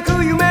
like who you met.